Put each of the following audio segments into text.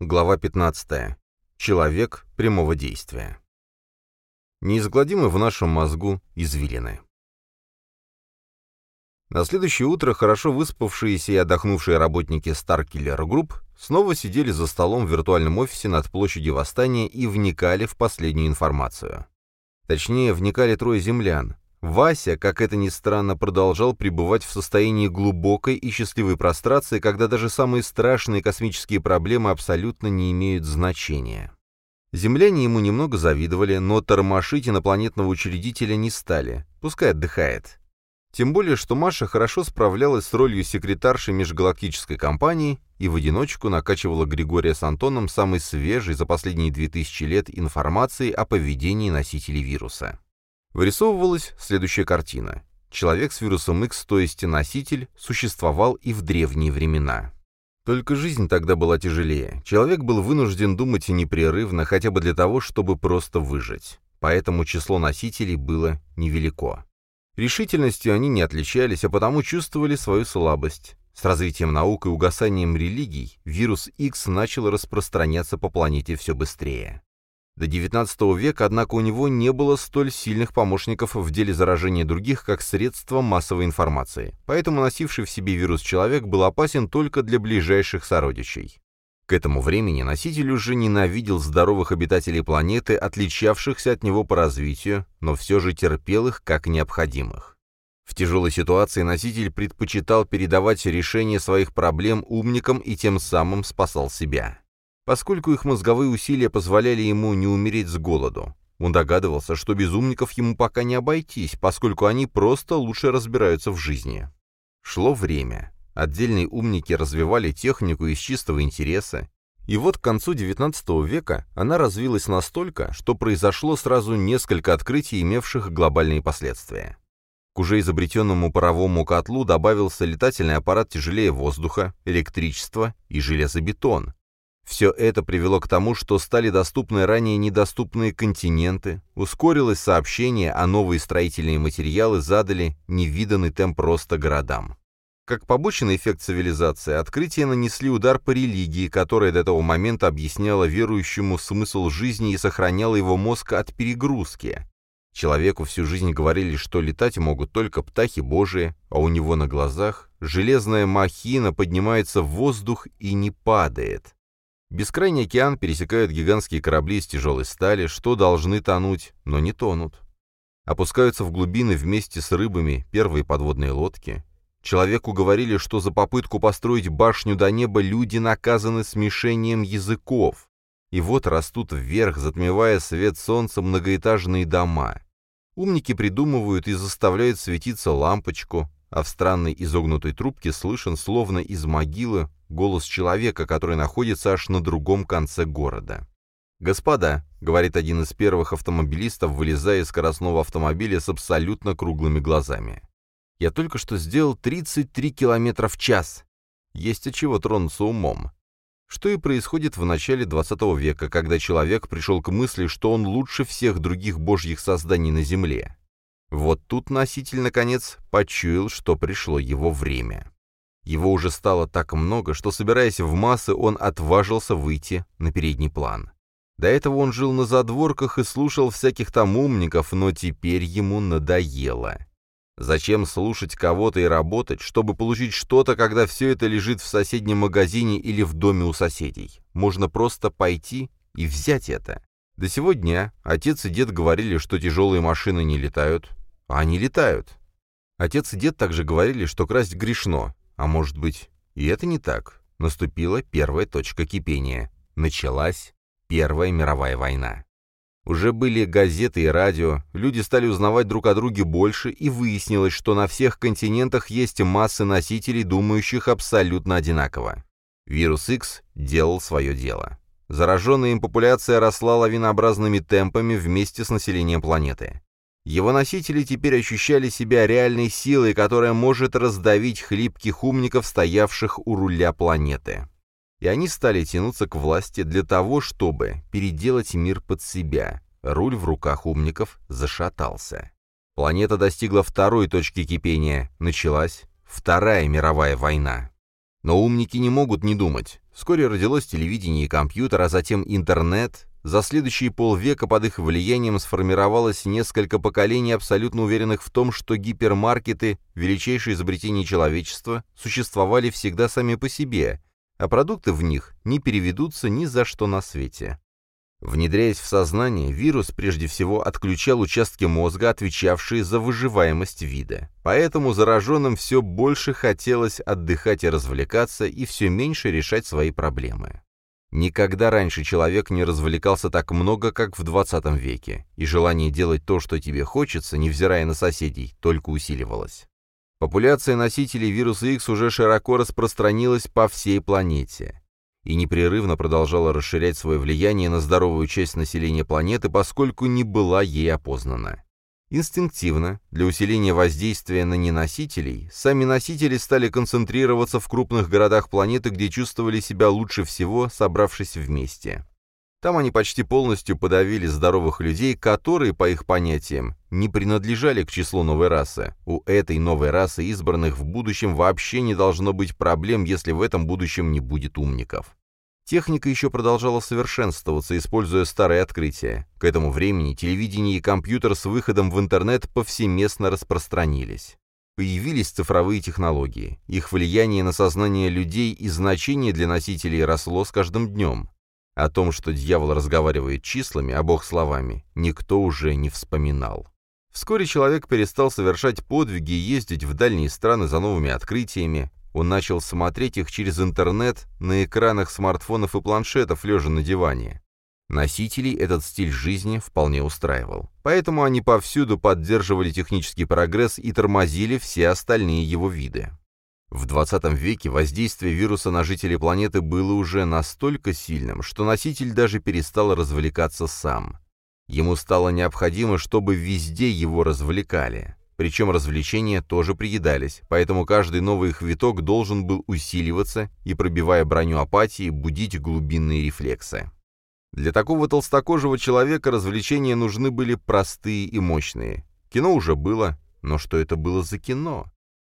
Глава 15. Человек прямого действия. Неизгладимы в нашем мозгу извилины. На следующее утро хорошо выспавшиеся и отдохнувшие работники Starkiller Group снова сидели за столом в виртуальном офисе над площадью Восстания и вникали в последнюю информацию. Точнее, вникали трое землян, Вася, как это ни странно, продолжал пребывать в состоянии глубокой и счастливой прострации, когда даже самые страшные космические проблемы абсолютно не имеют значения. Земляне ему немного завидовали, но тормошить инопланетного учредителя не стали, пускай отдыхает. Тем более, что Маша хорошо справлялась с ролью секретарши межгалактической компании и в одиночку накачивала Григория с Антоном самой свежей за последние 2000 лет информацией о поведении носителей вируса. Вырисовывалась следующая картина. Человек с вирусом X, то есть носитель, существовал и в древние времена. Только жизнь тогда была тяжелее. Человек был вынужден думать непрерывно, хотя бы для того, чтобы просто выжить. Поэтому число носителей было невелико. Решительностью они не отличались, а потому чувствовали свою слабость. С развитием наук и угасанием религий вирус X начал распространяться по планете все быстрее. До XIX века, однако, у него не было столь сильных помощников в деле заражения других, как средство массовой информации, поэтому носивший в себе вирус человек был опасен только для ближайших сородичей. К этому времени носитель уже ненавидел здоровых обитателей планеты, отличавшихся от него по развитию, но все же терпел их как необходимых. В тяжелой ситуации носитель предпочитал передавать решение своих проблем умникам и тем самым спасал себя поскольку их мозговые усилия позволяли ему не умереть с голоду. Он догадывался, что без умников ему пока не обойтись, поскольку они просто лучше разбираются в жизни. Шло время. Отдельные умники развивали технику из чистого интереса, и вот к концу XIX века она развилась настолько, что произошло сразу несколько открытий, имевших глобальные последствия. К уже изобретенному паровому котлу добавился летательный аппарат тяжелее воздуха, электричество и железобетон, все это привело к тому, что стали доступны ранее недоступные континенты, ускорилось сообщение, а новые строительные материалы задали невиданный темп роста городам. Как побочный эффект цивилизации, открытия нанесли удар по религии, которая до этого момента объясняла верующему смысл жизни и сохраняла его мозг от перегрузки. Человеку всю жизнь говорили, что летать могут только птахи божии, а у него на глазах железная махина поднимается в воздух и не падает. Бескрайний океан пересекают гигантские корабли из тяжелой стали, что должны тонуть, но не тонут. Опускаются в глубины вместе с рыбами первые подводные лодки. Человеку говорили, что за попытку построить башню до неба люди наказаны смешением языков. И вот растут вверх, затмевая свет солнца многоэтажные дома. Умники придумывают и заставляют светиться лампочку, а в странной изогнутой трубке слышен, словно из могилы, голос человека, который находится аж на другом конце города. «Господа», — говорит один из первых автомобилистов, вылезая из скоростного автомобиля с абсолютно круглыми глазами. «Я только что сделал 33 километра в час. Есть от чего тронуться умом». Что и происходит в начале 20 века, когда человек пришел к мысли, что он лучше всех других божьих созданий на Земле. Вот тут носитель, наконец, почуял, что пришло его время. Его уже стало так много, что, собираясь в массы, он отважился выйти на передний план. До этого он жил на задворках и слушал всяких там умников, но теперь ему надоело. Зачем слушать кого-то и работать, чтобы получить что-то, когда все это лежит в соседнем магазине или в доме у соседей? Можно просто пойти и взять это. До сего дня отец и дед говорили, что тяжелые машины не летают, а они летают. Отец и дед также говорили, что красть грешно, а может быть, и это не так. Наступила первая точка кипения. Началась Первая мировая война. Уже были газеты и радио, люди стали узнавать друг о друге больше, и выяснилось, что на всех континентах есть массы носителей, думающих абсолютно одинаково. Вирус X делал свое дело. Зараженная им популяция росла лавинообразными темпами вместе с населением планеты. Его носители теперь ощущали себя реальной силой, которая может раздавить хлипких умников, стоявших у руля планеты. И они стали тянуться к власти для того, чтобы переделать мир под себя. Руль в руках умников зашатался. Планета достигла второй точки кипения. Началась Вторая мировая война. Но умники не могут не думать. Вскоре родилось телевидение и компьютер, а затем интернет. За следующие полвека под их влиянием сформировалось несколько поколений, абсолютно уверенных в том, что гипермаркеты, величайшее изобретение человечества, существовали всегда сами по себе, а продукты в них не переведутся ни за что на свете. Внедряясь в сознание, вирус прежде всего отключал участки мозга, отвечавшие за выживаемость вида. Поэтому зараженным все больше хотелось отдыхать и развлекаться, и все меньше решать свои проблемы. Никогда раньше человек не развлекался так много, как в 20 веке, и желание делать то, что тебе хочется, невзирая на соседей, только усиливалось. Популяция носителей вируса X уже широко распространилась по всей планете и непрерывно продолжала расширять свое влияние на здоровую часть населения планеты, поскольку не была ей опознана. Инстинктивно, для усиления воздействия на неносителей, сами носители стали концентрироваться в крупных городах планеты, где чувствовали себя лучше всего, собравшись вместе. Там они почти полностью подавили здоровых людей, которые, по их понятиям, не принадлежали к числу новой расы. У этой новой расы избранных в будущем вообще не должно быть проблем, если в этом будущем не будет умников. Техника еще продолжала совершенствоваться, используя старые открытия. К этому времени телевидение и компьютер с выходом в интернет повсеместно распространились. Появились цифровые технологии. Их влияние на сознание людей и значение для носителей росло с каждым днем. О том, что дьявол разговаривает числами, а Бог словами, никто уже не вспоминал. Вскоре человек перестал совершать подвиги и ездить в дальние страны за новыми открытиями. Он начал смотреть их через интернет на экранах смартфонов и планшетов, лежа на диване. Носителей этот стиль жизни вполне устраивал. Поэтому они повсюду поддерживали технический прогресс и тормозили все остальные его виды. В 20 веке воздействие вируса на жителей планеты было уже настолько сильным, что носитель даже перестал развлекаться сам. Ему стало необходимо, чтобы везде его развлекали. Причем развлечения тоже приедались, поэтому каждый новый их виток должен был усиливаться и, пробивая броню апатии, будить глубинные рефлексы. Для такого толстокожего человека развлечения нужны были простые и мощные. Кино уже было, но что это было за кино?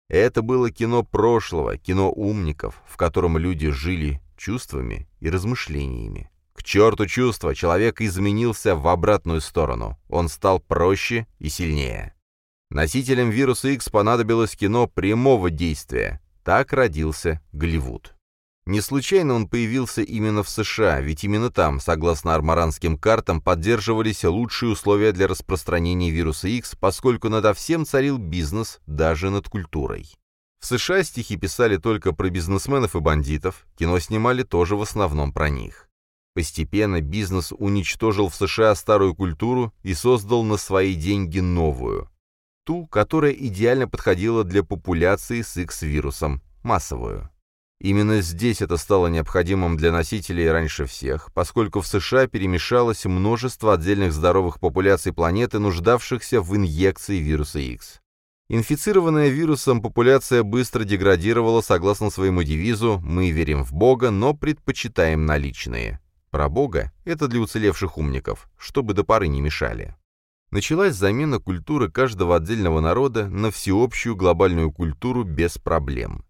Это было кино прошлого, кино умников, в котором люди жили чувствами и размышлениями. К черту чувства, человек изменился в обратную сторону. Он стал проще и сильнее. Носителям вируса X понадобилось кино прямого действия. Так родился Голливуд. Не случайно он появился именно в США, ведь именно там, согласно армаранским картам, поддерживались лучшие условия для распространения вируса X, поскольку над всем царил бизнес, даже над культурой. В США стихи писали только про бизнесменов и бандитов, кино снимали тоже в основном про них. Постепенно бизнес уничтожил в США старую культуру и создал на свои деньги новую. Ту, которая идеально подходила для популяции с X-вирусом, массовую. Именно здесь это стало необходимым для носителей раньше всех, поскольку в США перемешалось множество отдельных здоровых популяций планеты, нуждавшихся в инъекции вируса X. Инфицированная вирусом популяция быстро деградировала согласно своему девизу «Мы верим в Бога, но предпочитаем наличные». Про Бога — это для уцелевших умников, чтобы до поры не мешали. Началась замена культуры каждого отдельного народа на всеобщую глобальную культуру без проблем.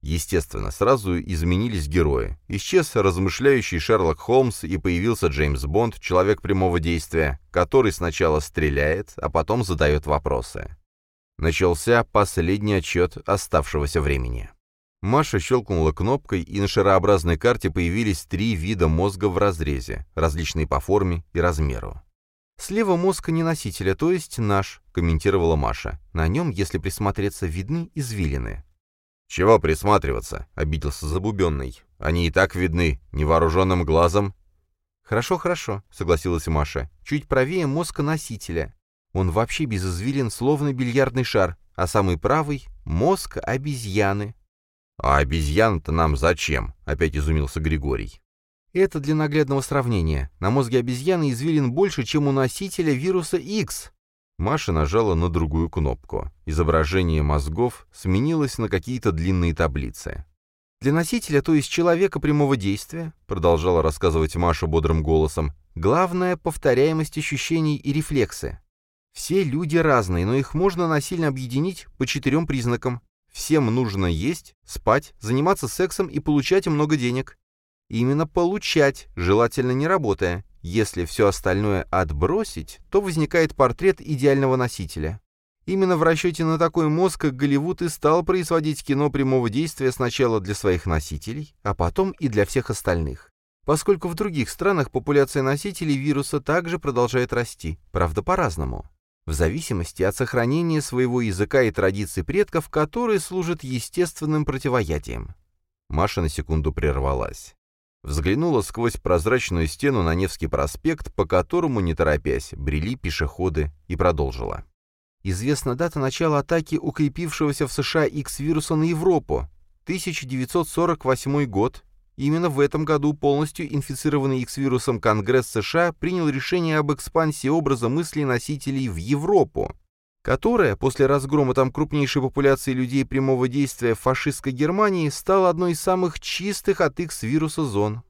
Естественно, сразу изменились герои. Исчез размышляющий Шерлок Холмс и появился Джеймс Бонд, человек прямого действия, который сначала стреляет, а потом задает вопросы. Начался последний отчет оставшегося времени. Маша щелкнула кнопкой, и на шарообразной карте появились три вида мозга в разрезе, различные по форме и размеру. «Слева мозг неносителя, то есть наш», — комментировала Маша. «На нем, если присмотреться, видны извилины. «Чего присматриваться?» — обиделся Забубенный. «Они и так видны, невооруженным глазом». «Хорошо, хорошо», — согласилась Маша. «Чуть правее мозга носителя. Он вообще без извилин, словно бильярдный шар, а самый правый — мозг обезьяны». «А обезьян-то нам зачем?» — опять изумился Григорий. «Это для наглядного сравнения. На мозге обезьяны извилин больше, чем у носителя вируса X». Маша нажала на другую кнопку. Изображение мозгов сменилось на какие-то длинные таблицы. «Для носителя, то есть человека прямого действия», продолжала рассказывать Маша бодрым голосом, «главное — повторяемость ощущений и рефлексы. Все люди разные, но их можно насильно объединить по четырем признакам. Всем нужно есть, спать, заниматься сексом и получать много денег. Именно получать, желательно не работая. Если все остальное отбросить, то возникает портрет идеального носителя. Именно в расчете на такой мозг Голливуд и стал производить кино прямого действия сначала для своих носителей, а потом и для всех остальных. Поскольку в других странах популяция носителей вируса также продолжает расти, правда по-разному. В зависимости от сохранения своего языка и традиций предков, которые служат естественным противоядием. Маша на секунду прервалась. Взглянула сквозь прозрачную стену на Невский проспект, по которому, не торопясь, брели пешеходы, и продолжила. Известна дата начала атаки укрепившегося в США X-вируса на Европу. 1948 год. Именно в этом году полностью инфицированный X-вирусом Конгресс США принял решение об экспансии образа мысли носителей в Европу, которая, после разгрома там крупнейшей популяции людей прямого действия фашистской Германии, стала одной из самых чистых от X-вируса зон.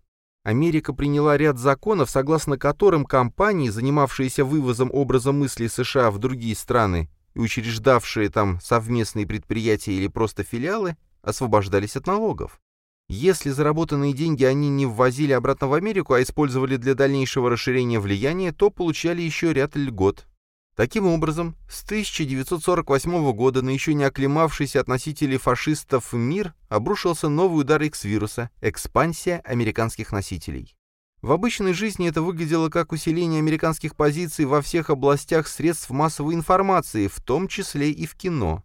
Америка приняла ряд законов, согласно которым компании, занимавшиеся вывозом образа мысли США в другие страны и учреждавшие там совместные предприятия или просто филиалы, освобождались от налогов. Если заработанные деньги они не ввозили обратно в Америку, а использовали для дальнейшего расширения влияния, то получали еще ряд льгот. Таким образом, с 1948 года на еще не оклемавшийся от носителей фашистов мир обрушился новый удар X-вируса – экспансия американских носителей. В обычной жизни это выглядело как усиление американских позиций во всех областях средств массовой информации, в том числе и в кино.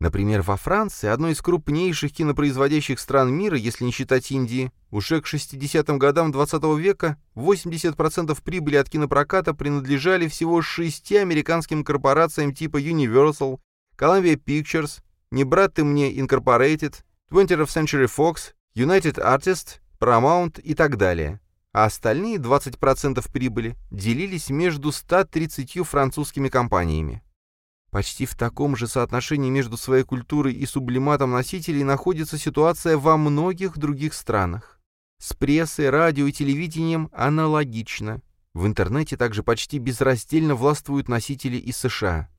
Например, во Франции, одной из крупнейших кинопроизводящих стран мира, если не считать Индии, уже к 60-м годам 20 -го века 80% прибыли от кинопроката принадлежали всего шести американским корпорациям типа Universal, Columbia Pictures, Не брат ты мне Incorporated, 20th Century Fox, United Artists, Paramount и так далее. А остальные 20% прибыли делились между 130 французскими компаниями. Почти в таком же соотношении между своей культурой и сублиматом носителей находится ситуация во многих других странах. С прессой, радио и телевидением аналогично. В интернете также почти безраздельно властвуют носители из США.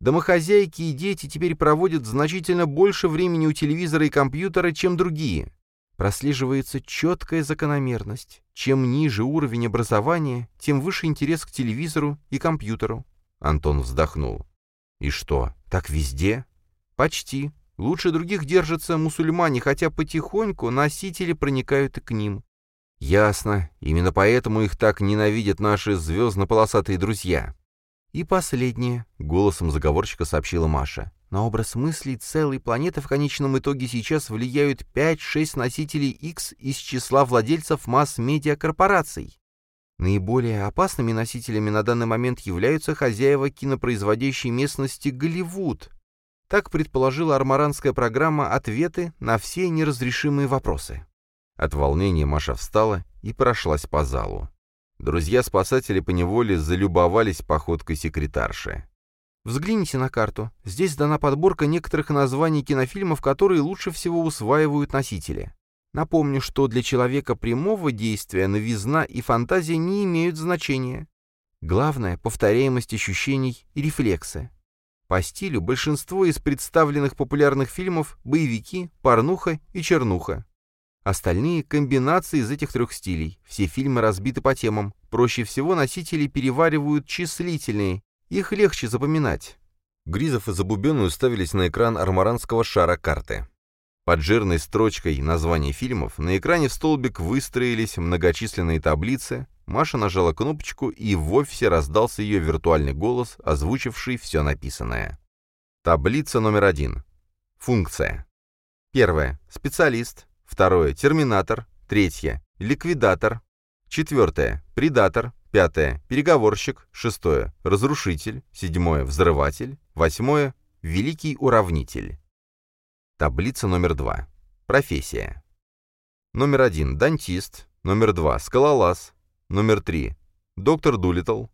Домохозяйки и дети теперь проводят значительно больше времени у телевизора и компьютера, чем другие. Прослеживается четкая закономерность. Чем ниже уровень образования, тем выше интерес к телевизору и компьютеру. Антон вздохнул. И что, так везде? Почти. Лучше других держатся мусульмане, хотя потихоньку носители проникают и к ним. Ясно. Именно поэтому их так ненавидят наши звездно-полосатые друзья. И последнее, голосом заговорщика сообщила Маша. На образ мыслей целой планеты в конечном итоге сейчас влияют 5-6 носителей X из числа владельцев масс-медиа корпораций. Наиболее опасными носителями на данный момент являются хозяева кинопроизводящей местности Голливуд. Так предположила армаранская программа «Ответы на все неразрешимые вопросы». От волнения Маша встала и прошлась по залу. Друзья-спасатели поневоле залюбовались походкой секретарши. Взгляните на карту. Здесь дана подборка некоторых названий кинофильмов, которые лучше всего усваивают носители. Напомню, что для человека прямого действия новизна и фантазия не имеют значения. Главное — повторяемость ощущений и рефлексы. По стилю большинство из представленных популярных фильмов — боевики, порнуха и чернуха. Остальные — комбинации из этих трех стилей. Все фильмы разбиты по темам. Проще всего носители переваривают числительные. Их легче запоминать. Гризов и Забубенный уставились на экран армаранского шара карты. Под жирной строчкой названий фильмов на экране в столбик выстроились многочисленные таблицы, Маша нажала кнопочку, и в офисе раздался ее виртуальный голос, озвучивший все написанное. Таблица номер один. Функция. Первое. Специалист. Второе. Терминатор. Третье. Ликвидатор. Четвертое. Предатор. Пятое. Переговорщик. Шестое. Разрушитель. Седьмое. Взрыватель. Восьмое. Великий уравнитель. Таблица номер два. Профессия. Номер один – дантист. Номер два – скалолаз. Номер три – доктор Дулитл.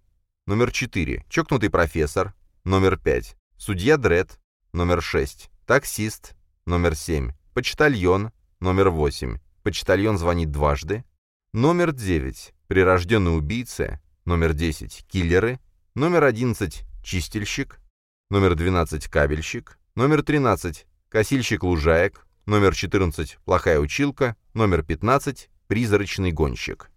Номер четыре – чокнутый профессор. Номер пять – судья Дред. Номер шесть – таксист. Номер семь – почтальон. Номер восемь – почтальон звонит дважды. Номер девять – прирожденный убийца. Номер десять – киллеры. Номер одиннадцать – чистильщик. Номер двенадцать – кабельщик. Номер тринадцать Косильщик лужаек. Номер 14 – плохая училка. Номер 15 – призрачный гонщик.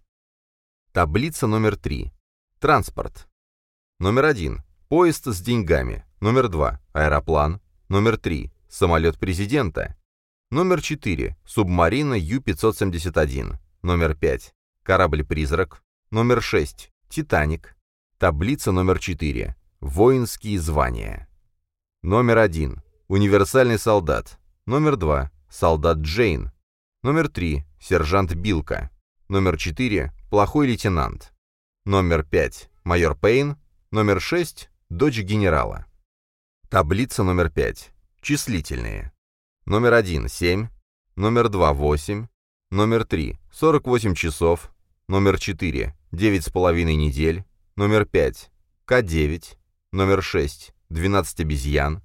Таблица номер 3. Транспорт. Номер 1. Поезд с деньгами. Номер 2. Аэроплан. Номер 3. Самолет президента. Номер 4. Субмарина Ю-571. Номер 5. Корабль-призрак. Номер 6. Титаник. Таблица номер 4. Воинские звания. Номер 1. Универсальный солдат. Номер 2. Солдат Джейн. Номер 3. Сержант Билка. Номер 4. Плохой лейтенант. Номер 5. Майор Пейн. Номер 6. Дочь генерала. Таблица номер 5. Числительные. Номер 1 – 7, номер 2 – 8, номер 3 – 48 часов, номер 4 – 9,5 недель, номер 5 – К9, номер 6 – 12 обезьян,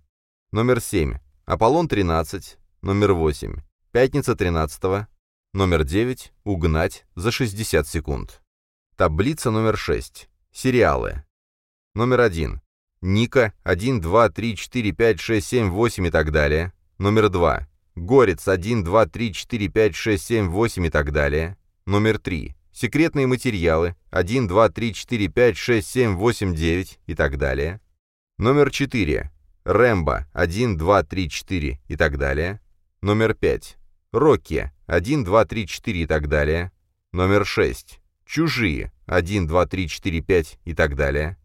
номер 7 – Аполлон-13, номер 8 – Пятница 13 номер 9 – Угнать за 60 секунд. Таблица номер 6. Сериалы. Номер 1. Ника 1, 2, 3, 4, 5, 6, 7, 8 и так далее. Номер 2. Горец 1, 2, 3, 4, 5, 6, 7, 8 и так далее. Номер 3. Секретные материалы 1, 2, 3, 4, 5, 6, 7, 8, 9 и так далее. Номер 4. Рэмбо 1, 2, 3, 4 и так далее. Номер 5. Рокки 1, 2, 3, 4 и так далее. Номер 6. Чужие 1, 2, 3, 4, 5 и так далее.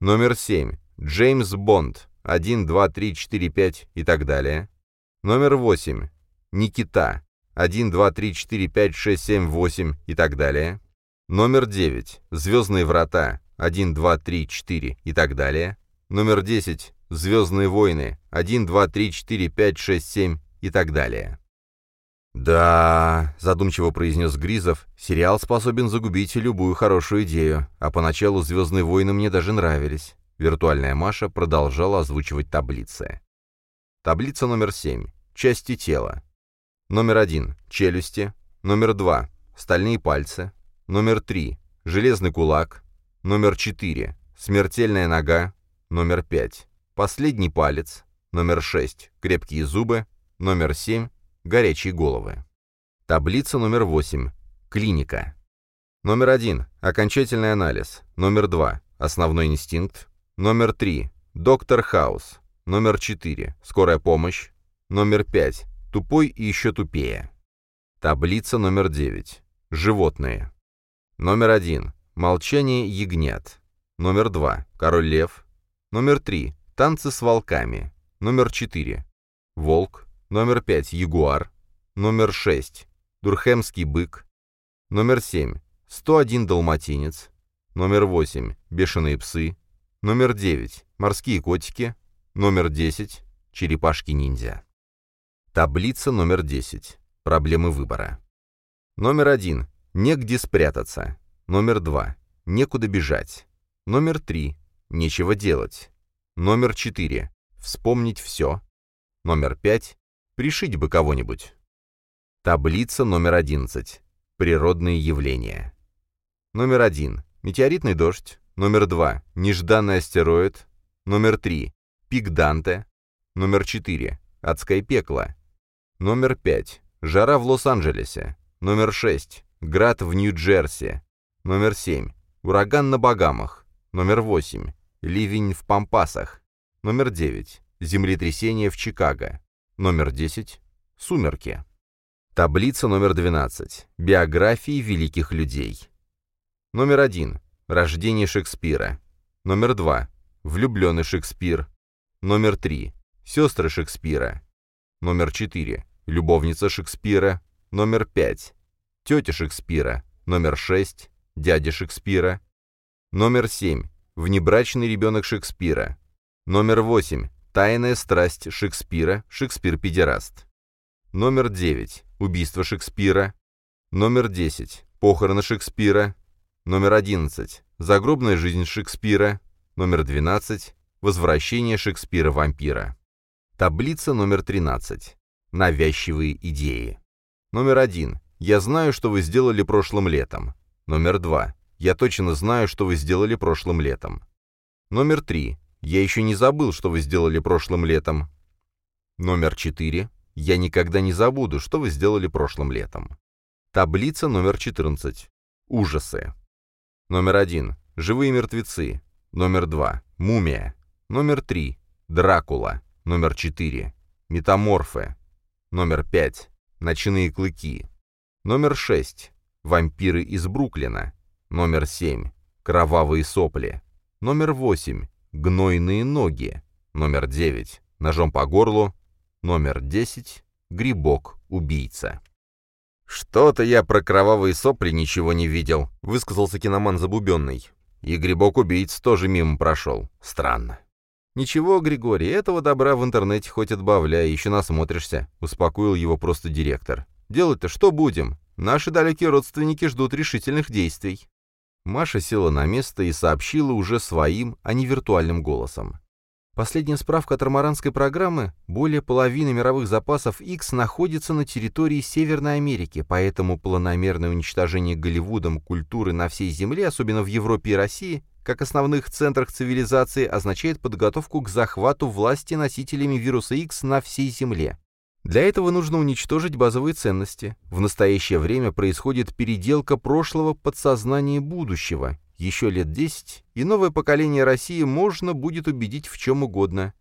Номер 7. Джеймс Бонд 1, 2, 3, 4, 5 и так далее. Номер 8. Никита. 1, 2, 3, 4, 5, 6, 7, 8 и так далее. Номер 9. Звездные врата. 1, 2, 3, 4 и так далее. Номер 10. Звездные войны. 1, 2, 3, 4, 5, 6, 7 и так далее. «Да», — задумчиво произнес Гризов, — «сериал способен загубить любую хорошую идею, а поначалу «Звездные войны» мне даже нравились». Виртуальная Маша продолжала озвучивать таблицы. Таблица номер 7. Части тела. Номер 1. Челюсти. Номер 2. Стальные пальцы. Номер 3. Железный кулак. Номер 4. Смертельная нога. Номер 5. Последний палец. Номер 6. Крепкие зубы. Номер 7. Горячие головы. Таблица номер 8. Клиника. Номер 1. Окончательный анализ. Номер 2. Основной инстинкт. Номер 3. Доктор Хаус. Номер 4. Скорая помощь. Номер 5. Тупой и еще тупее. Таблица номер 9. Животные. Номер 1. Молчание ягнят. Номер 2. Король лев. Номер 3. Танцы с волками. Номер 4. Волк. Номер 5. Ягуар. Номер 6. Дурхемский бык. Номер 7. 101 далматинец. Номер 8. Бешеные псы. Номер 9. Морские котики. Номер 10. Черепашки-ниндзя. Таблица номер 10. Проблемы выбора. Номер 1. Негде спрятаться. Номер 2. Некуда бежать. Номер 3. Нечего делать. Номер 4. Вспомнить все. Номер 5. Пришить бы кого-нибудь. Таблица номер 11. Природные явления. Номер 1. Метеоритный дождь. Номер 2. Нежданный астероид. Номер 3. Пик Данте. Номер 4. Адское пекло. Номер 5. Жара в Лос-Анджелесе. Номер 6. Град в Нью-Джерси. Номер 7. Ураган на Багамах. Номер 8. Ливень в Пампасах. Номер 9. Землетрясение в Чикаго. Номер 10. Сумерки. Таблица номер 12. Биографии великих людей. Номер 1. Рождение Шекспира. Номер 2. Влюбленный Шекспир. Номер 3. Сестры Шекспира. Номер 4. Любовница Шекспира. Номер 5. Тетя Шекспира. Номер 6. Дядя Шекспира. Номер 7. Внебрачный ребенок Шекспира. Номер 8. Тайная страсть Шекспира. Шекспир-педераст. Номер 9. Убийство Шекспира. Номер 10. Похороны Шекспира. Номер 11. Загробная жизнь Шекспира. Номер 12. Возвращение Шекспира-вампира. Таблица номер 13. Навязчивые идеи. Номер 1. Я знаю, что вы сделали прошлым летом. Номер 2. Я точно знаю, что вы сделали прошлым летом. Номер 3. Я еще не забыл, что вы сделали прошлым летом. Номер 4. Я никогда не забуду, что вы сделали прошлым летом. Таблица номер 14. Ужасы. Номер 1. Живые мертвецы. Номер 2. Мумия. Номер 3. Дракула. Номер 4. Метаморфы. Номер 5. Ночные клыки. Номер 6. Вампиры из Бруклина. Номер 7. Кровавые сопли. Номер 8. Гнойные ноги. Номер 9. Ножом по горлу. Номер 10. Грибок-убийца. «Что-то я про кровавые сопли ничего не видел», — высказался киноман Забубенный. «И грибок-убийц тоже мимо прошел. Странно». «Ничего, Григорий, этого добра в интернете хоть отбавляй, еще насмотришься», — успокоил его просто директор. «Делать-то что будем? Наши далекие родственники ждут решительных действий». Маша села на место и сообщила уже своим, а не виртуальным голосом. Последняя справка от ромаранской программы – более половины мировых запасов X находится на территории Северной Америки, поэтому планомерное уничтожение Голливудом культуры на всей Земле, особенно в Европе и России, как основных центрах цивилизации, означает подготовку к захвату власти носителями вируса X на всей Земле. Для этого нужно уничтожить базовые ценности. В настоящее время происходит переделка прошлого подсознания будущего, еще лет десять, и новое поколение России можно будет убедить в чем угодно.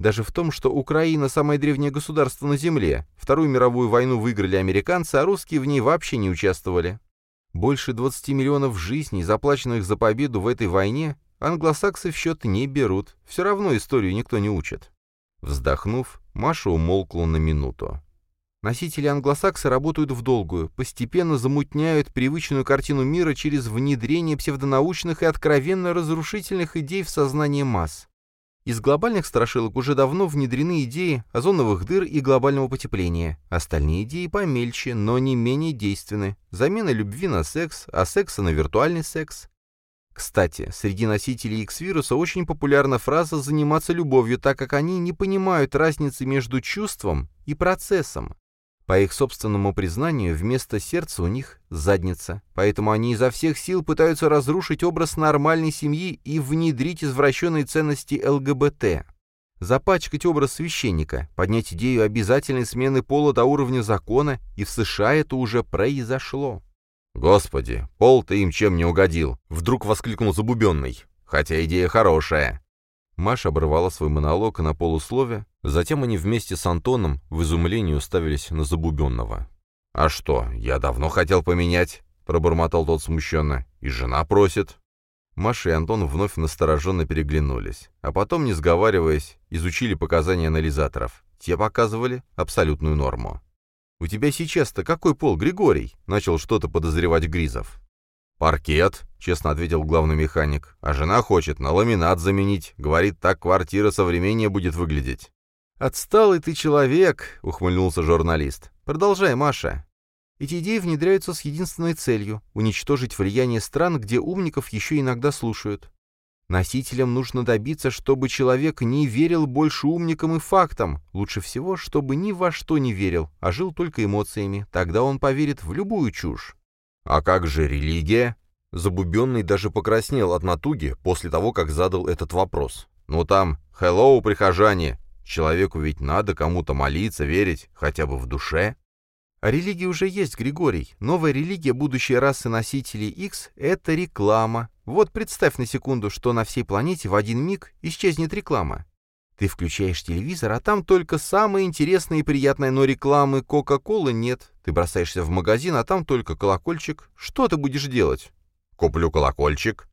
Даже в том, что Украина – самое древнее государство на Земле. Вторую мировую войну выиграли американцы, а русские в ней вообще не участвовали. Больше 20 миллионов жизней, заплаченных за победу в этой войне, англосаксы в счет не берут. Все равно историю никто не учит. Вздохнув, Маша умолкла на минуту. Носители англосаксы работают в долгую, постепенно замутняют привычную картину мира через внедрение псевдонаучных и откровенно разрушительных идей в сознание масс. Из глобальных страшилок уже давно внедрены идеи озоновых дыр и глобального потепления. Остальные идеи помельче, но не менее действенны. Замена любви на секс, а секса на виртуальный секс. Кстати, среди носителей X-вируса очень популярна фраза «заниматься любовью», так как они не понимают разницы между чувством и процессом. По их собственному признанию, вместо сердца у них задница, поэтому они изо всех сил пытаются разрушить образ нормальной семьи и внедрить извращенные ценности ЛГБТ. Запачкать образ священника, поднять идею обязательной смены пола до уровня закона, и в США это уже произошло. «Господи, пол-то им чем не угодил!» — вдруг воскликнул Забубенный. «Хотя идея хорошая!» Маша обрывала свой монолог на полуслове, Затем они вместе с Антоном в изумлении уставились на Забубенного. «А что, я давно хотел поменять», — пробормотал тот смущенно. «И жена просит». Маша и Антон вновь настороженно переглянулись, а потом, не сговариваясь, изучили показания анализаторов. Те показывали абсолютную норму. «У тебя сейчас-то какой пол, Григорий?» — начал что-то подозревать Гризов. «Паркет», — честно ответил главный механик. «А жена хочет на ламинат заменить. Говорит, так квартира современнее будет выглядеть». «Отсталый ты человек», — ухмыльнулся журналист. «Продолжай, Маша». Эти идеи внедряются с единственной целью — уничтожить влияние стран, где умников еще иногда слушают. Носителям нужно добиться, чтобы человек не верил больше умникам и фактам. Лучше всего, чтобы ни во что не верил, а жил только эмоциями. Тогда он поверит в любую чушь. «А как же религия?» Забубенный даже покраснел от натуги после того, как задал этот вопрос. «Ну там, хеллоу, прихожане, Человеку ведь надо кому-то молиться, верить, хотя бы в душе. А религия уже есть, Григорий. Новая религия будущей расы носителей X — это реклама. Вот представь на секунду, что на всей планете в один миг исчезнет реклама. Ты включаешь телевизор, а там только самое интересное и приятное, но рекламы Кока-Колы нет. Ты бросаешься в магазин, а там только колокольчик. Что ты будешь делать? Куплю колокольчик.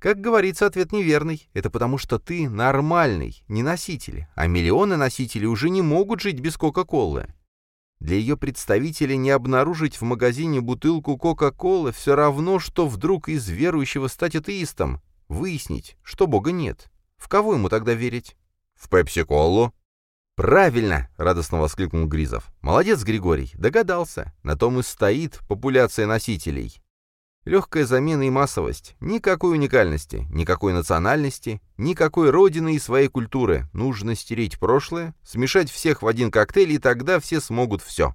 Как говорится, ответ неверный. Это потому, что ты нормальный, не носитель, а миллионы носителей уже не могут жить без Кока-Колы. Для ее представителя не обнаружить в магазине бутылку Кока-Колы все равно, что вдруг из верующего стать атеистом. Выяснить, что Бога нет. В кого ему тогда верить? В Пепси-Колу? «Правильно!» — радостно воскликнул Гризов. «Молодец, Григорий, догадался. На том и стоит популяция носителей. Легкая замена и массовость. Никакой уникальности, никакой национальности, никакой родины и своей культуры. Нужно стереть прошлое, смешать всех в один коктейль, и тогда все смогут все.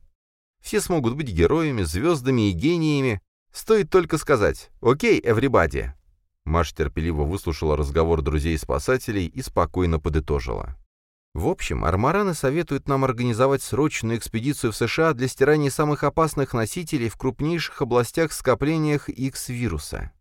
Все смогут быть героями, звездами и гениями. Стоит только сказать «Окей, everybody». Маша терпеливо выслушала разговор друзей-спасателей и спокойно подытожила. В общем, Армараны советуют нам организовать срочную экспедицию в США для стирания самых опасных носителей в крупнейших областях скоплениях X-вируса.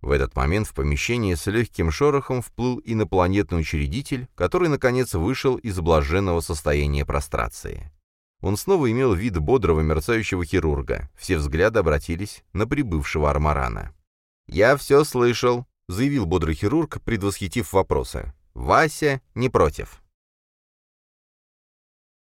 В этот момент в помещение с легким шорохом вплыл инопланетный учредитель, который, наконец, вышел из блаженного состояния прострации. Он снова имел вид бодрого мерцающего хирурга. Все взгляды обратились на прибывшего Армарана. «Я все слышал», — заявил бодрый хирург, предвосхитив вопросы. «Вася не против».